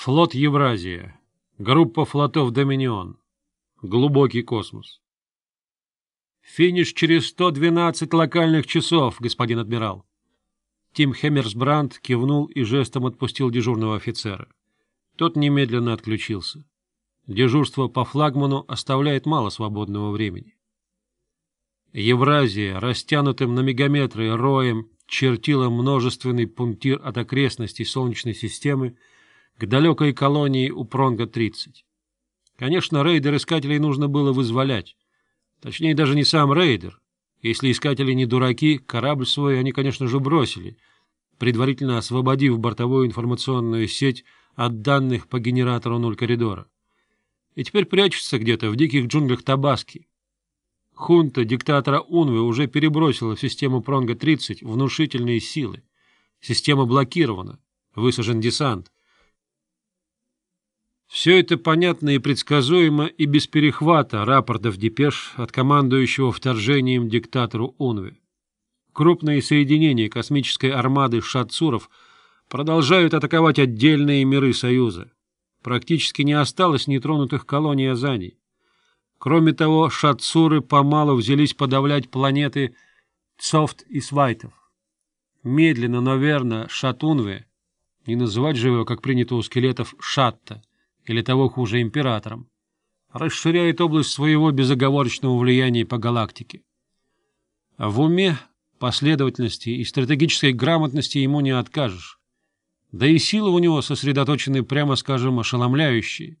Флот Евразия. Группа флотов Доминион. Глубокий космос. Финиш через 112 локальных часов, господин адмирал. Тим Хеммерсбранд кивнул и жестом отпустил дежурного офицера. Тот немедленно отключился. Дежурство по флагману оставляет мало свободного времени. Евразия, растянутым на мегаметры роем, чертила множественный пунктир от окрестностей Солнечной системы к далекой колонии у Пронга-30. Конечно, рейдер-искателей нужно было вызволять. Точнее, даже не сам рейдер. Если искатели не дураки, корабль свой они, конечно же, бросили, предварительно освободив бортовую информационную сеть от данных по генератору нуль коридора. И теперь прячутся где-то в диких джунглях Табаски. Хунта диктатора Унвы уже перебросила в систему Пронга-30 внушительные силы. Система блокирована, высажен десант. Все это понятно и предсказуемо и без перехвата рапортов депеш от командующего вторжением диктатору Унве. Крупные соединения космической армады шатсуров продолжают атаковать отдельные миры Союза. Практически не осталось нетронутых колоний Азани. Кроме того, шатсуры помалу взялись подавлять планеты Цофт и Свайтов. Медленно, но верно, Шатунве, не называть же его, как принято у скелетов, Шатта — или того хуже императором, расширяет область своего безоговорочного влияния по галактике. А в уме, последовательности и стратегической грамотности ему не откажешь. Да и силы у него сосредоточены, прямо скажем, ошеломляющие.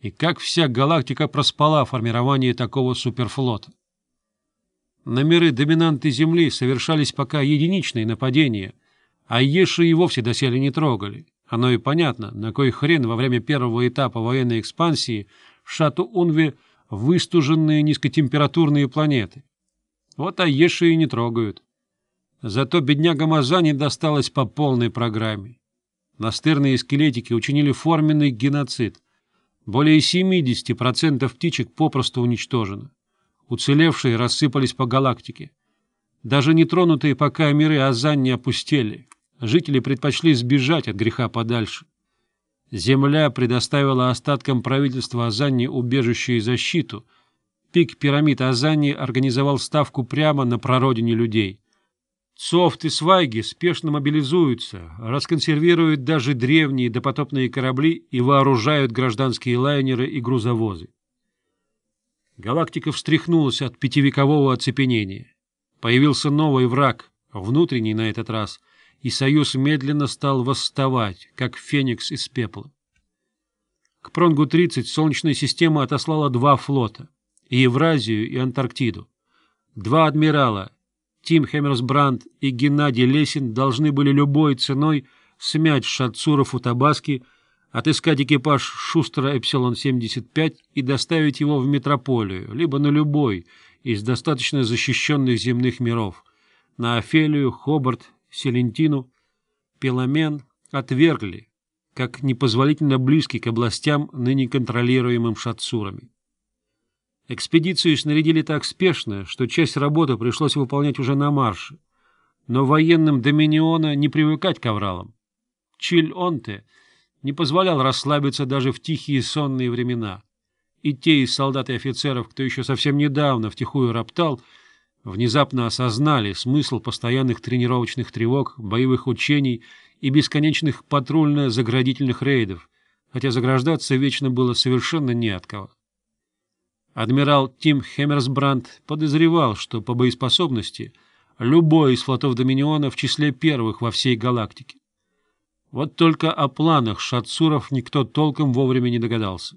И как вся галактика проспала формирование такого суперфлота. На миры доминанты Земли совершались пока единичные нападения, а Еши и вовсе доселе не трогали. Оно и понятно, на кой хрен во время первого этапа военной экспансии в Шату-Унве выстуженные низкотемпературные планеты. Вот Аеши и не трогают. Зато бедняга Мазани досталась по полной программе. Настырные скелетики учинили форменный геноцид. Более 70% птичек попросту уничтожено. Уцелевшие рассыпались по галактике. Даже нетронутые пока миры Азан не опустели. Жители предпочли сбежать от греха подальше. Земля предоставила остаткам правительства Азани убежище и защиту. Пик пирамид Азани организовал ставку прямо на прародине людей. Софт и свайги спешно мобилизуются, расконсервируют даже древние допотопные корабли и вооружают гражданские лайнеры и грузовозы. Галактика встряхнулась от пятивекового оцепенения. Появился новый враг, внутренний на этот раз — и Союз медленно стал восставать, как феникс из пепла. К Пронгу-30 Солнечная система отослала два флота — и Евразию, и Антарктиду. Два адмирала — Тим Хеммерсбранд и Геннадий Лесин — должны были любой ценой смять шатцуров у Табаски, отыскать экипаж Шустера Эпсилон-75 и доставить его в метрополию, либо на любой из достаточно защищенных земных миров — на Офелию, Хобарт, Селентину, Пеломен отвергли, как непозволительно близки к областям, ныне контролируемым шатсурами. Экспедицию снарядили так спешно, что часть работы пришлось выполнять уже на марше, но военным Доминиона не привыкать к авралам. Чиль-Онте не позволял расслабиться даже в тихие сонные времена, и те из солдат и офицеров, кто еще совсем недавно втихую роптал, — внезапно осознали смысл постоянных тренировочных тревог, боевых учений и бесконечных патрульно-заградительных рейдов, хотя заграждаться вечно было совершенно не от кого. Адмирал Тим Хеммерсбрандт подозревал, что по боеспособности любой из флотов Доминиона в числе первых во всей галактике. Вот только о планах шатсуров никто толком вовремя не догадался.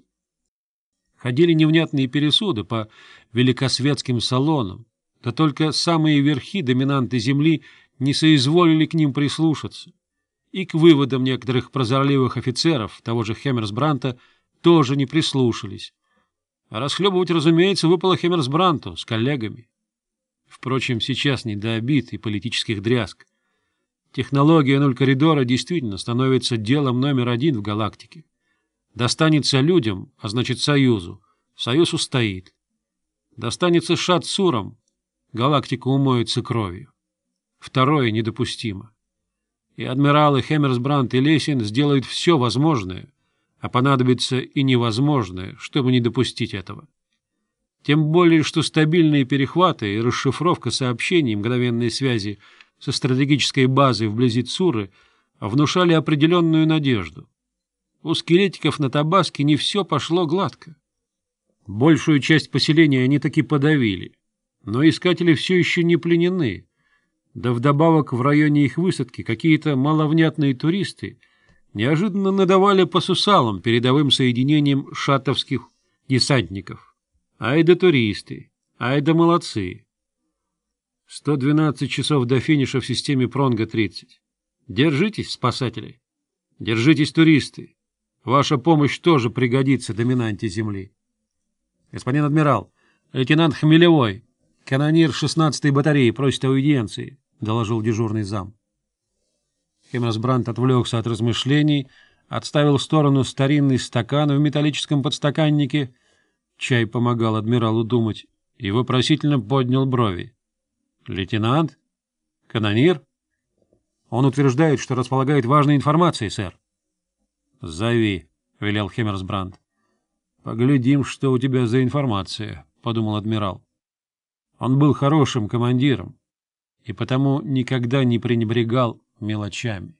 Ходили невнятные пересуды по великосветским салонам, да только самые верхи, доминанты Земли, не соизволили к ним прислушаться. И к выводам некоторых прозорливых офицеров, того же Хеммерсбранта, тоже не прислушались. А расхлебывать, разумеется, выпало Хеммерсбранту с коллегами. Впрочем, сейчас не до обид и политических дрязг. Технология нуль коридора действительно становится делом номер один в галактике. Достанется людям, а значит Союзу. Союз устоит. Достанется Шатсурам, галактика умоется кровью. Второе недопустимо. И адмиралы Хеммерсбрандт и Лесин сделают все возможное, а понадобится и невозможное, чтобы не допустить этого. Тем более, что стабильные перехваты и расшифровка сообщений мгновенной связи со стратегической базой вблизи Цуры внушали определенную надежду. У скелетиков на Табаске не все пошло гладко. Большую часть поселения они таки подавили, но искатели все еще не пленены. Да вдобавок в районе их высадки какие-то маловнятные туристы неожиданно надавали по сусалам передовым соединениям шатовских десантников. Ай да туристы, ай да молодцы. 112 часов до финиша в системе Пронга-30. Держитесь, спасатели. Держитесь, туристы. Ваша помощь тоже пригодится доминанте Земли. Господин адмирал, лейтенант Хмелевой, Канонир 16-й батареи просит аудиенции, — доложил дежурный зам. Хемас Брант отвлекся от размышлений, отставил в сторону старинный стакан в металлическом подстаканнике. Чай помогал адмиралу думать и вопросительно поднял брови. — Лейтенант? Канонир? — Он утверждает, что располагает важной информацией, сэр. — Зови, — велел Хемерсбранд. — Поглядим, что у тебя за информация, — подумал адмирал. Он был хорошим командиром и потому никогда не пренебрегал мелочами.